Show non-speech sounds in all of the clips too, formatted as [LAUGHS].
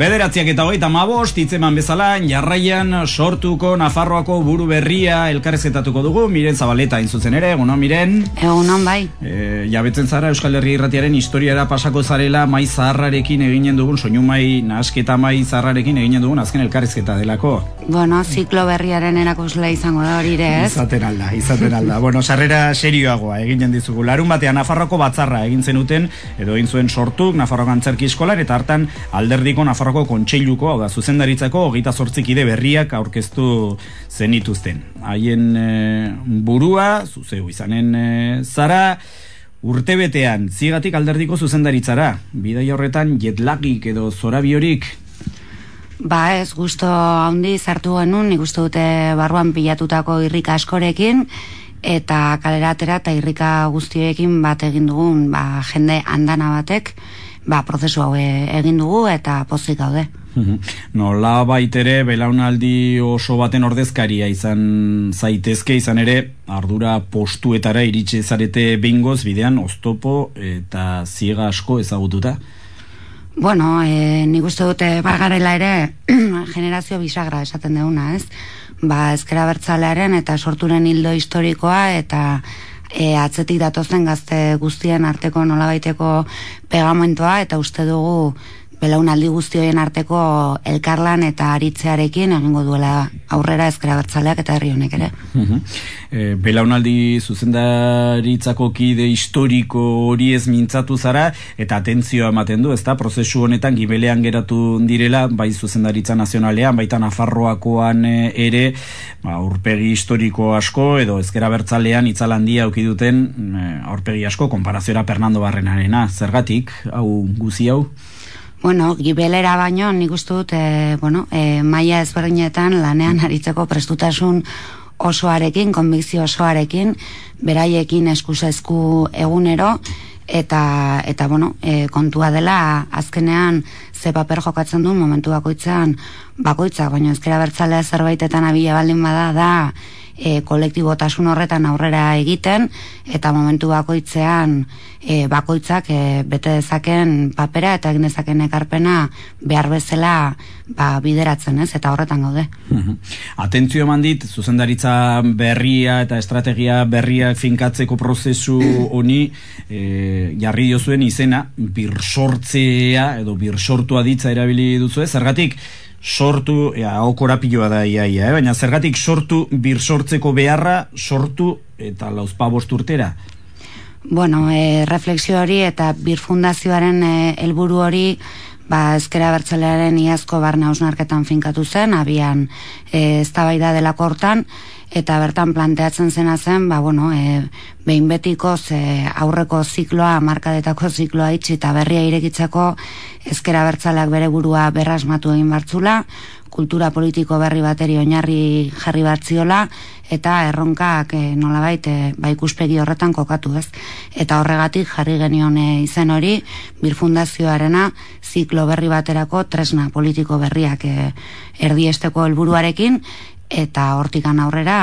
Bederatziak eta hogeita mabost, itzeman bezala, jarraian sortuko Nafarroako buru berria elkarrezetatuko dugu, miren zabaleta intzutzen ere, egunon miren. Egunon bai. E, jabetzen zara Euskal Herri irratiaren historiara pasako zarela mai zaharrarekin eginen dugun, soinu mai nasketa mai zaharrarekin eginen dugun azken elkarrezketa delako. Bueno, ziklo berriaren erakusle izango da hori ere, ez? Izaten alda, izaten alda. bueno, sarrera serioagoa eginen dizugu. Larun batean Nafarroko batzarra egin zenuten, edo egin zuen sortuk Nafarroko antzerki eskolar, eta hartan alderdiko Nafarroko kontseiluko, hau da, zuzendaritzako, hogeita zortzikide berriak aurkeztu zenituzten. Haien e, burua, zuzeu izanen e, zara, urtebetean, zigatik alderdiko zuzendaritzara, bidai horretan jetlagik edo zorabiorik, Ba ez, gusto handi zartu genuen, nik uste dute barruan pilatutako irrika askorekin, eta kaleratera eta irrika guztioekin bat egin dugun ba, jende andana batek, ba, prozesu hau egin dugu eta pozik gaude. Nola baitere belaunaldi oso baten ordezkaria izan zaitezke izan ere ardura postuetara iritsi zarete behingoz bidean oztopo eta ziega asko ezagututa. Bueno, e, nik uste dute bagarela ere [CLEARS THROAT] generazio bisagra esaten duguna, ez? Ba, ezkera bertzalearen eta sorturen hildo historikoa eta e, atzetik datozen gazte guztien arteko nolabaiteko pegamentoa eta uste dugu belaunaldi guztioen arteko elkarlan eta aritzearekin egingo duela aurrera ezkera bertzaleak eta herri honek ere. e, belaunaldi zuzendaritzako kide historiko hori ez mintzatu zara eta atentzioa ematen du, ezta prozesu honetan gibelean geratu direla, bai zuzendaritza nazionalean, baita Nafarroakoan e, ere, ba, aurpegi historiko asko edo ezkera bertzalean itzalandia duten e, aurpegi asko konparaziora Fernando Barrenarena, zergatik, hau guzi hau? Bueno, gibelera baino, nik uste dut, e, bueno, e, maia ezberdinetan lanean aritzeko prestutasun osoarekin, konbizio osoarekin, beraiekin eskusezku egunero, eta, eta bueno, e, kontua dela, azkenean, ze paper jokatzen duen momentu bakoitzean, bakoitzak, baina ezkera bertzalea zerbaitetan abila baldin bada, da, e, kolektibotasun horretan aurrera egiten eta momentu bakoitzean e, bakoitzak e, bete dezaken papera eta egin dezaken ekarpena behar bezala ba, bideratzen ez? Eta horretan gaude. Atentzio eman dit, zuzendaritza berria eta estrategia berria finkatzeko prozesu [CLEARS THROAT] honi e, jarri diozuen izena birsortzea edo birsortua ditza erabili duzu ez, zergatik sortu, ja, hau korapiloa da ia, ia, eh? baina zergatik sortu bir sortzeko beharra sortu eta lauzpa urtera? Bueno, e, refleksio hori eta bir fundazioaren eh, helburu hori ba, ezkera bertzalearen iazko barna ausnarketan finkatu zen, abian e, ez da delako hortan, eta bertan planteatzen zena zen, ba, bueno, e, behin betiko ze aurreko zikloa, markadetako zikloa itxi eta berria irekitzeko ezkera bertzaleak bere burua berrasmatu egin bartzula, kultura politiko berri bateri oinarri jarri batziola, eta erronkak e, nolabait e, ba ikuspegi horretan kokatu ez. Eta horregatik jarri genion e, izen hori, birfundazioarena ziklo berri baterako tresna politiko berriak e, erdiesteko helburuarekin eta hortikan aurrera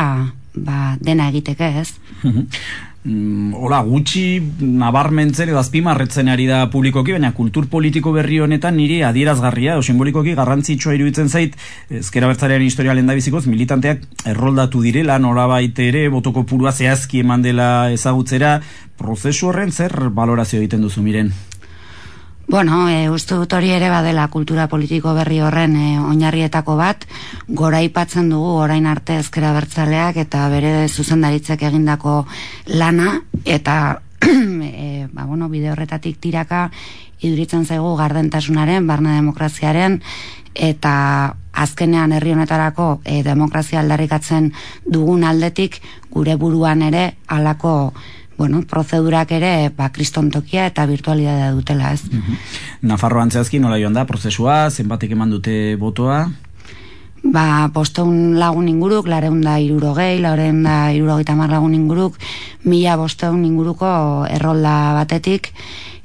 ba, dena egiteke ez. Mm, hola, gutxi nabarmentzen edo azpimarretzen ari da publikoki, baina kultur politiko berri honetan niri adierazgarria, o simbolikoki garrantzitsua iruditzen zait, ezkera bertzarean historia lenda bizikoz, militanteak erroldatu direla, norabait ere, botoko purua zehazki eman dela ezagutzera, prozesu horren zer balorazio egiten duzu miren? Bueno, e, uste dut hori ere badela kultura politiko berri horren e, oinarrietako bat, gora ipatzen dugu orain arte ezkera bertzaleak eta bere zuzendaritzek egindako lana, eta e, [CLEARS THROAT] ba, bueno, bide horretatik tiraka iduritzen zaigu gardentasunaren, barna demokraziaren, eta azkenean herri honetarako e, demokrazia aldarrikatzen dugun aldetik gure buruan ere alako bueno, prozedurak ere ba, kriston tokia eta virtualidadea dutela, ez? Mm -hmm. Nafarro antzazki nola joan da, prozesua, zenbatek eman dute botoa? Ba, bosteun lagun inguruk, lareun da iruro gehi, lareun da iruro lagun inguruk, mila bosteun inguruko errolda batetik,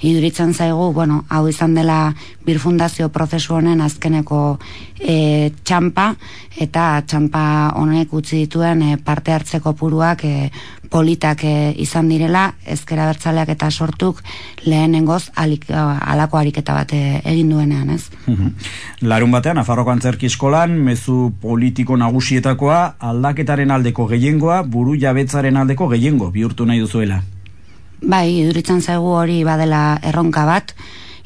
iduritzen zaigu, bueno, hau izan dela birfundazio prozesu honen azkeneko e, txampa, eta txampa honek utzi dituen e, parte hartzeko puruak e, politak e, izan direla, ezkera bertzaleak eta sortuk lehenengoz alik, alako ariketa bat egin duenean, ez? Larun batean, Afarroko Antzerki Eskolan, mezu politiko nagusietakoa, aldaketaren aldeko gehiengoa, buru jabetzaren aldeko gehiengo, bihurtu nahi duzuela. Bai, iduritzen zaigu hori badela erronka bat,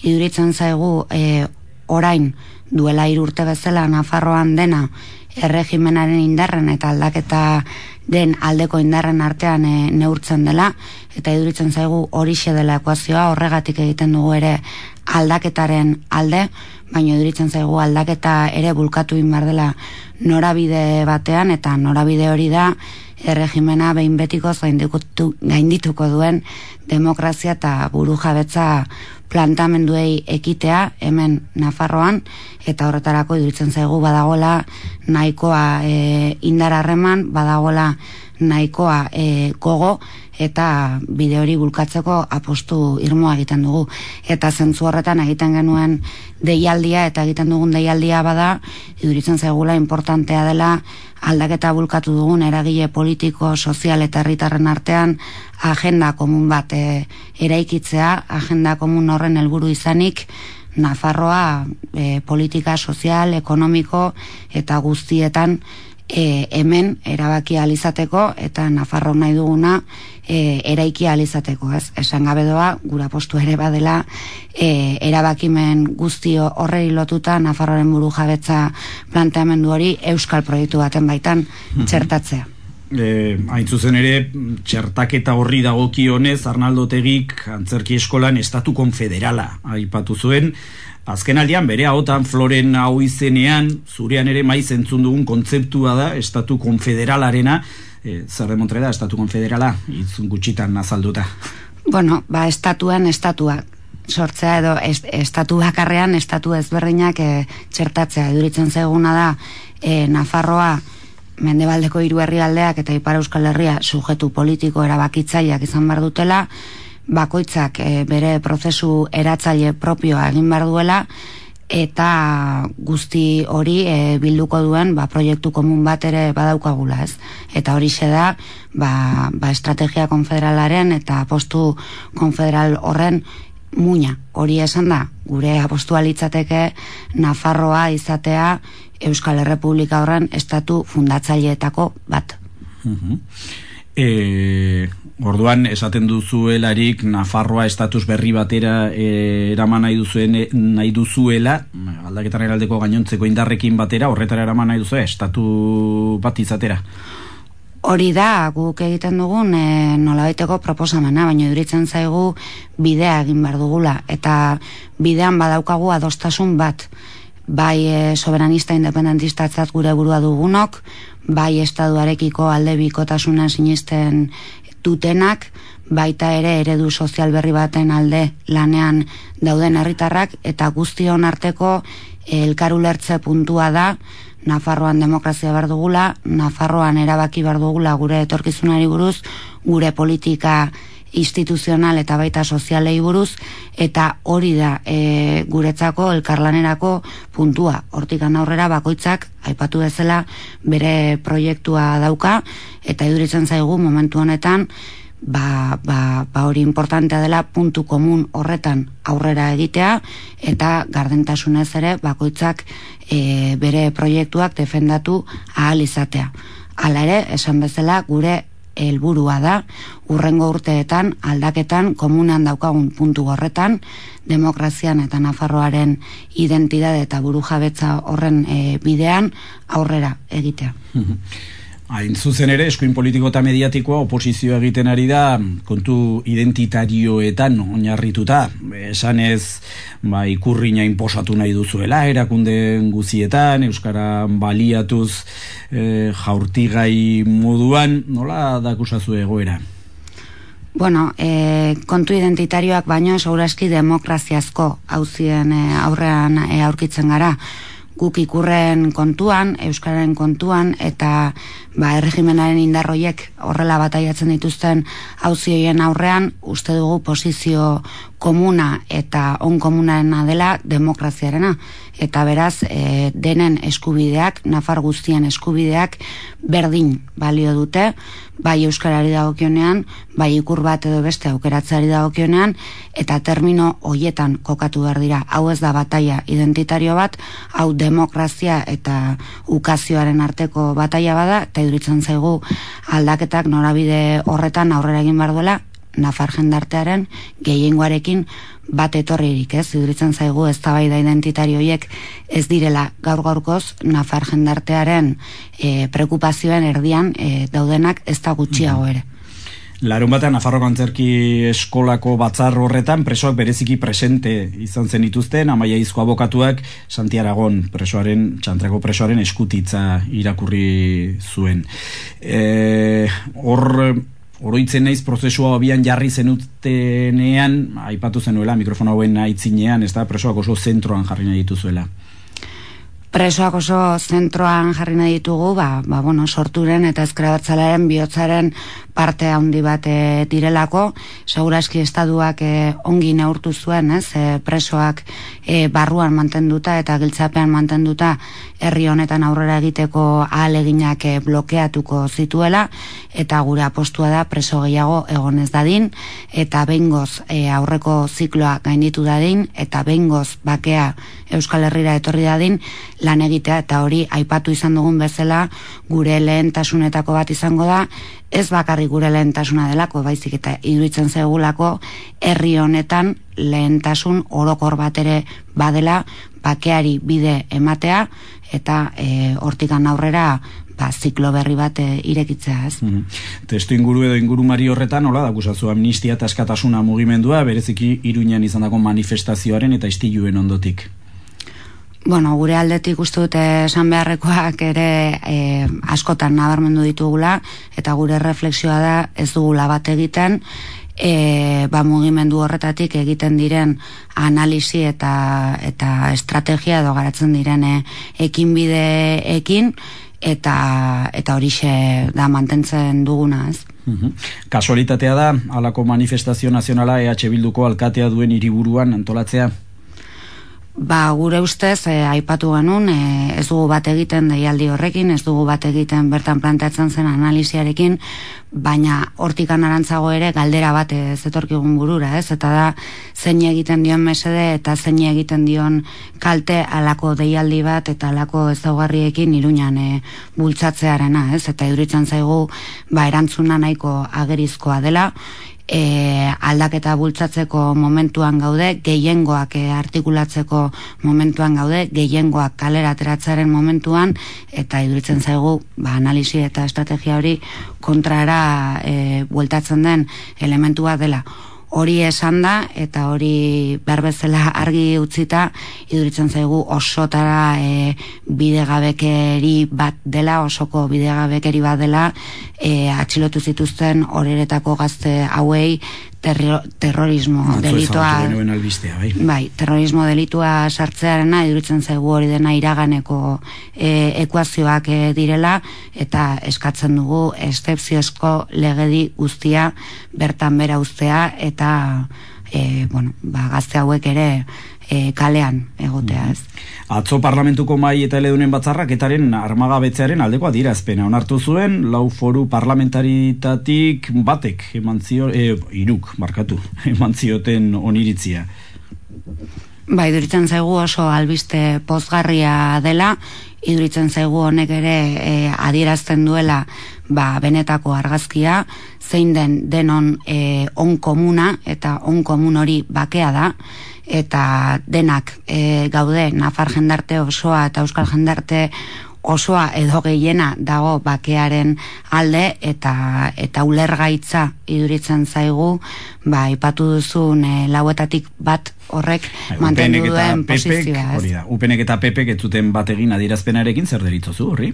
iduritzen zaigu e, orain duela irurte bezala Nafarroan dena erregimenaren indarren eta aldaketa den aldeko indarren artean e, neurtzen dela. Eta iduritzen zaigu hori dela ekuazioa horregatik egiten dugu ere aldaketaren alde, baina iduritzen zaigu aldaketa ere bulkatu inbar dela norabide batean eta norabide hori da erregimena behin betiko gaindituko duen demokrazia eta buru jabetza plantamenduei ekitea hemen Nafarroan eta horretarako iduritzen zaigu badagola nahikoa e, indararreman, badagola nahikoa e, gogo eta bide hori bulkatzeko apostu irmoa egiten dugu. Eta zentzu horretan egiten genuen deialdia eta egiten dugun deialdia bada, iduritzen zaigula importantea dela aldaketa bulkatu dugun eragile politiko, sozial eta herritarren artean agenda komun bat e, eraikitzea, agenda komun horren helburu izanik, Nafarroa e, politika sozial, ekonomiko eta guztietan e, hemen erabaki alizateko eta Nafarro nahi duguna e, eraiki alizateko, ez? Esan gabe doa, gura postu ere badela e, erabakimen guztio horrei lotuta Nafarroren buru jabetza planteamendu hori euskal proiektu baten baitan mhm. txertatzea. E, hain zuzen ere, txertaketa horri dagokionez, Arnaldo Tegik, antzerki eskolan, estatu konfederala aipatu zuen, Azken aldian, bere haotan floren hau izenean, zurean ere maiz entzun dugun kontzeptua da, estatu konfederalarena, e, zer demontre da, estatu konfederala, itzun gutxitan nazalduta. Bueno, ba, estatuan estatua, sortzea edo estatu bakarrean, estatu ezberdinak e, txertatzea, eduritzen zeguna da, e, Nafarroa, mendebaldeko hiru herrialdeak eta ipar euskal herria sujetu politiko erabakitzaileak izan bar dutela, bakoitzak e, bere prozesu eratzaile propioa egin behar duela eta guzti hori e, bilduko duen ba, proiektu komun bat ere badaukagula ez. Eta hori da ba, ba, estrategia konfederalaren eta postu konfederal horren muina. Hori esan da, gure apostu alitzateke Nafarroa izatea Euskal Herrepublika horren estatu fundatzaileetako bat. Mm E, orduan esaten duzuelarik Nafarroa estatus berri batera e, eraman nahi duzuen nahi duzuela aldaketaren aldeko gainontzeko indarrekin batera horretara eraman nahi duzu estatu bat izatera Hori da, guk egiten dugun e, nolabaiteko proposamena, baina duritzen zaigu bidea egin behar dugula, eta bidean badaukagu adostasun bat, bai e, soberanista independentista gure burua dugunok, bai estaduarekiko alde bikotasuna sinisten dutenak, baita ere eredu sozial berri baten alde lanean dauden herritarrak eta guztion arteko elkarulertze puntua da Nafarroan demokrazia behar dugula, Nafarroan erabaki behar dugula gure etorkizunari buruz, gure politika instituzional eta baita sozialei buruz eta hori da e, guretzako elkarlanerako puntua. Hortikan aurrera bakoitzak aipatu bezala bere proiektua dauka eta iduritzen zaigu momentu honetan ba, ba, ba hori importantea dela puntu komun horretan aurrera egitea eta gardentasunez ere bakoitzak e, bere proiektuak defendatu ahal izatea. Hala ere, esan bezala, gure helburua da urrengo urteetan aldaketan komunan daukagun puntu horretan demokrazian eta Nafarroaren identitate eta burujabetza horren e, bidean aurrera egitea. Hain zuzen ere, eskuin politiko eta mediatikoa oposizio egiten ari da kontu identitarioetan oinarrituta. Esan ez, ba, ikurriña inposatu nahi duzuela, erakunden guzietan, Euskara baliatuz e, jaurtigai moduan, nola dakusazu egoera? Bueno, e, kontu identitarioak baino, sauraski demokraziazko hauzien e, aurrean e, aurkitzen gara guk ikurren kontuan, euskararen kontuan eta ba erregimenaren indarroiek horrela bataiatzen dituzten auzioien aurrean uste dugu posizio komuna eta on komunarena dela demokraziarena eta beraz e, denen eskubideak, nafar guztien eskubideak berdin balio dute, bai euskarari dagokionean, bai ikur bat edo beste aukeratzari dagokionean eta termino hoietan kokatu behar dira. Hau ez da bataia identitario bat, hau demokrazia eta ukazioaren arteko bataia bada eta iduritzen zaigu aldaketak norabide horretan aurrera egin behar duela nafar jendartearen gehiengoarekin bat etorririk, ez? Iduritzen zaigu ez da identitarioiek ez direla gaur gaurkoz nafar jendartearen e, preokupazioen erdian e, daudenak ez da gutxiago ere. Larun batean, Nafarro Kantzerki eskolako batzar horretan presoak bereziki presente izan zen dituzten, amaia izko abokatuak Santi Aragon presoaren, txantrako presoaren eskutitza irakurri zuen. E, hor, oroitzen naiz prozesua abian jarri zenutenean, aipatu zenuela mikrofona hauen aitzinean, ez da, presoak oso zentroan jarri nahi dituzuela. Presoak oso zentroan jarri nahi ditugu, ba, ba bueno, sorturen eta ezkerabatzalaren bihotzaren parte handi bat e, direlako, seguraski estaduak e, ongi neurtu zuen, ez, e, presoak e, barruan mantenduta eta giltzapean mantenduta herri honetan aurrera egiteko ahaleginak e, blokeatuko zituela, eta gure apostua da preso gehiago egonez dadin, eta bengoz e, aurreko zikloa gainditu dadin, eta bengoz bakea Euskal Herrira etorri dadin, lan egitea eta hori aipatu izan dugun bezala gure lehentasunetako bat izango da, ez bakarrik gure lehentasuna delako, baizik eta iruditzen zegulako herri honetan lehentasun orokor bat ere badela bakeari bide ematea eta e, hortikan aurrera ba, ziklo berri bat e, irekitzea, ez? Mm Testu inguru edo ingurumari horretan, hola, dakusazu amnistia eta eskatasuna mugimendua, bereziki iruñan izandako manifestazioaren eta istiluen ondotik. Bueno, gure aldetik uste dute esan beharrekoak ere e, askotan nabarmendu ditugula eta gure refleksioa da ez dugula bat egiten e, ba, mugimendu horretatik egiten diren analisi eta eta estrategia edo garatzen diren e, ekinbideekin eta eta horixe da mantentzen duguna, ez? Kasualitatea da, alako manifestazio nazionala EH Bilduko alkatea duen hiriburuan antolatzea? Ba, gure ustez, e, aipatu genuen, e, ez dugu bat egiten deialdi horrekin, ez dugu bat egiten bertan planteatzen zen analiziarekin, baina hortikan arantzago ere galdera bat ez etorkigun burura, ez? Eta da, zein egiten dion mesede eta zein egiten dion kalte alako deialdi bat eta alako ezaugarriekin iruñan e, bultzatzearena, ez? Eta iduritzen zaigu, ba, erantzuna nahiko agerizkoa dela, e, aldaketa bultzatzeko momentuan gaude, gehiengoak e, artikulatzeko momentuan gaude, gehiengoak kalera ateratzaren momentuan, eta iduritzen zaigu, ba, analisi eta estrategia hori kontrara e, bueltatzen den elementua dela hori esan da eta hori berbezela argi utzita iduritzen zaigu osotara e, bidegabekeri bat dela osoko bidegabekeri bat dela e, atxilotu zituzten horeretako gazte hauei terrorismo no, delitua albistea, bai. bai, terrorismo delitua sartzearena iduritzen zaigu hori dena iraganeko e, ekuazioak e, direla eta eskatzen dugu estepziozko legedi guztia bertan bera ustea eta e, bueno, ba, gazte hauek ere e, kalean egotea ez. Atzo parlamentuko mai eta eledunen batzarrak etaren armagabetzearen aldekoa dirazpena. Onartu zuen, lau foru parlamentaritatik batek eman zio, e, iruk, markatu, [LAUGHS] eman zioten oniritzia. Ba, iduritzen zaigu oso albiste pozgarria dela, iduritzen zaigu honek ere e, adierazten duela ba, benetako argazkia, zein den denon e, on komuna, eta on komun hori bakea da, eta denak e, gaude Nafar jendarte osoa eta Euskal jendarte osoa edo gehiena dago bakearen alde eta eta ulergaitza iduritzen zaigu. Ba ipatu duzun e, lauetatik bat horrek bai, mantendu duen posizioa hori da upenek eta pepek ez zuten bat egin adierazpenarekin zer deritzozu horri?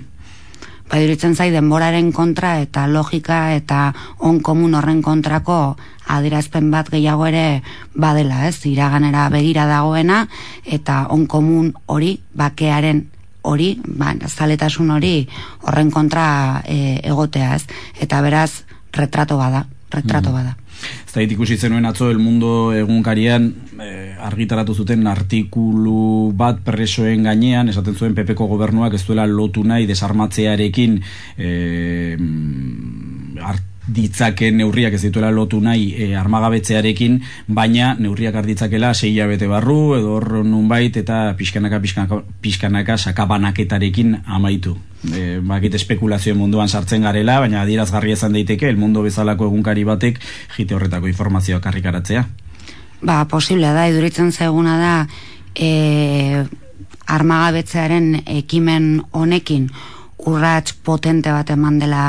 Badiritzen zai denboraren kontra eta logika eta on komun horren kontrako adirazpen bat gehiago ere badela, ez? Iraganera begira dagoena eta on komun hori bakearen hori, ba, zaletasun hori horren kontra e, egotea, ez? Eta beraz retrato bada, retrato mm bada. Ez da ikusi zenuen atzo El Mundo egunkarian e, argitaratu zuten artikulu bat presoen gainean, esaten zuen PPko gobernuak ez duela lotu nahi desarmatzearekin e, ditzake neurriak ez dituela lotu nahi e, armagabetzearekin, baina neurriak arditzakela sei bete barru edo hor nunbait eta pixkanaka, pixkanaka, pixkanaka sakabanaketarekin amaitu. E, bakit espekulazio munduan sartzen garela, baina adierazgarria izan daiteke, el mundo bezalako egunkari batek jite horretako informazioa karrikaratzea. Ba, posible da, iduritzen zaiguna da e, armagabetzearen ekimen honekin urrats potente bat eman dela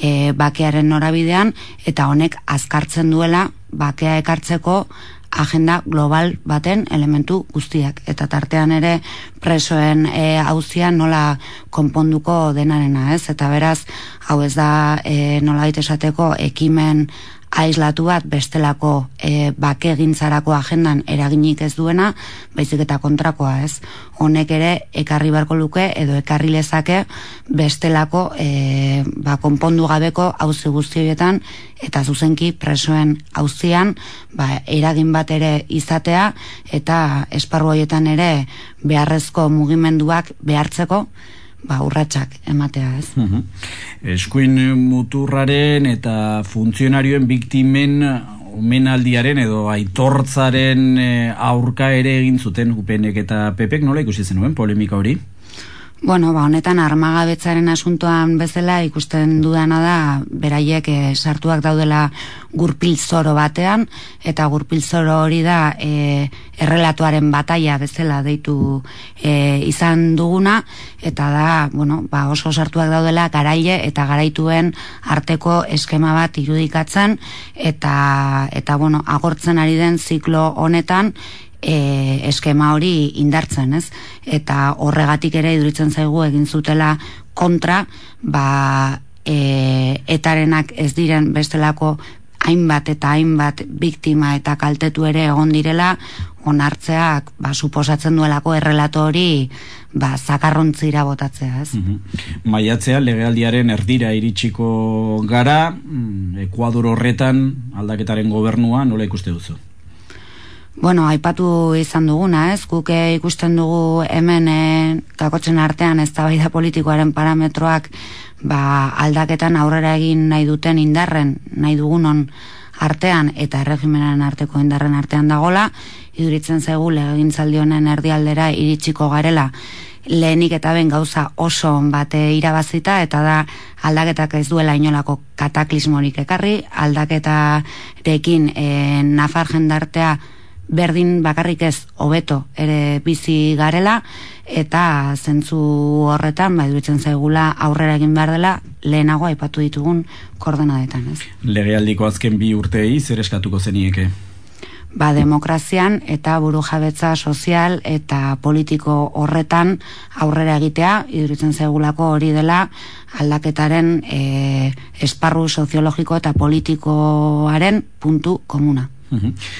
e, bakearen norabidean eta honek azkartzen duela bakea ekartzeko agenda global baten elementu guztiak. Eta tartean ere presoen e, auzian nola konponduko denarena ez? Eta beraz hau ez da e, nola esateko ekimen aislatu bat bestelako e, bake gintzarako agendan eraginik ez duena, baizik eta kontrakoa ez. Honek ere ekarri barko luke edo ekarri lezake bestelako e, ba, konpondu gabeko hauzi guztioetan eta zuzenki presoen hauzian ba, eragin bat ere izatea eta esparru horietan ere beharrezko mugimenduak behartzeko ba, urratsak ematea, ez? Uh Eskuin muturraren eta funtzionarioen biktimen omenaldiaren edo aitortzaren eh, aurka ere egin zuten upenek eta pepek nola ikusi zenuen polemika hori? Bueno, ba, honetan armagabetzaren asuntoan bezala ikusten dudana da beraiek e, sartuak daudela gurpilzoro batean eta gurpilzoro hori da e, errelatuaren bataia bezala deitu e, izan duguna eta da, bueno, ba, oso sartuak daudela garaile eta garaituen arteko eskema bat irudikatzen eta eta bueno, agortzen ari den ziklo honetan e, eskema hori indartzen, ez? Eta horregatik ere iduritzen zaigu egin zutela kontra, ba, e, etarenak ez diren bestelako hainbat eta hainbat biktima eta kaltetu ere egon direla, onartzeak ba, suposatzen duelako errelato hori ba, zakarrontzira botatzea, ez? Mm Maiatzea, legealdiaren erdira iritsiko gara, mm, Ekuador horretan aldaketaren gobernua nola ikuste duzu? Bueno, aipatu izan duguna, ez? Guk ikusten dugu hemen e, kakotzen artean ez da politikoaren parametroak ba, aldaketan aurrera egin nahi duten indarren, nahi dugunon artean eta erregimenaren arteko indarren artean dagola, iduritzen zegu legin honen erdialdera iritsiko garela lehenik eta ben gauza oso bate irabazita eta da aldaketak ez duela inolako kataklismorik ekarri, aldaketarekin e, nafar jendartea berdin bakarrik ez hobeto ere bizi garela eta zentzu horretan bai dutzen zaigula aurrera egin behar dela lehenago aipatu ditugun koordenadetan, ez? Legealdiko azken bi urtei zer eskatuko zenieke? Ba, demokrazian eta buru jabetza sozial eta politiko horretan aurrera egitea, iduritzen zaigulako hori dela aldaketaren e, esparru soziologiko eta politikoaren puntu komuna.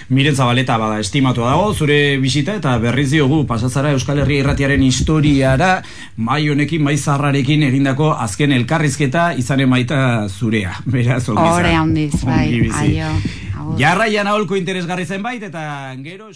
Miren Zabaleta bada estimatua dago zure bisita eta berriz diogu pasatzara Euskal Herria Irratiaren historiara mai honekin mai zarrarekin egindako azken elkarrizketa izanen maita zurea. [LAUGHS] Beraz, Ore handiz, bai. Aio. Jarraian aholko interesgarri zenbait eta gero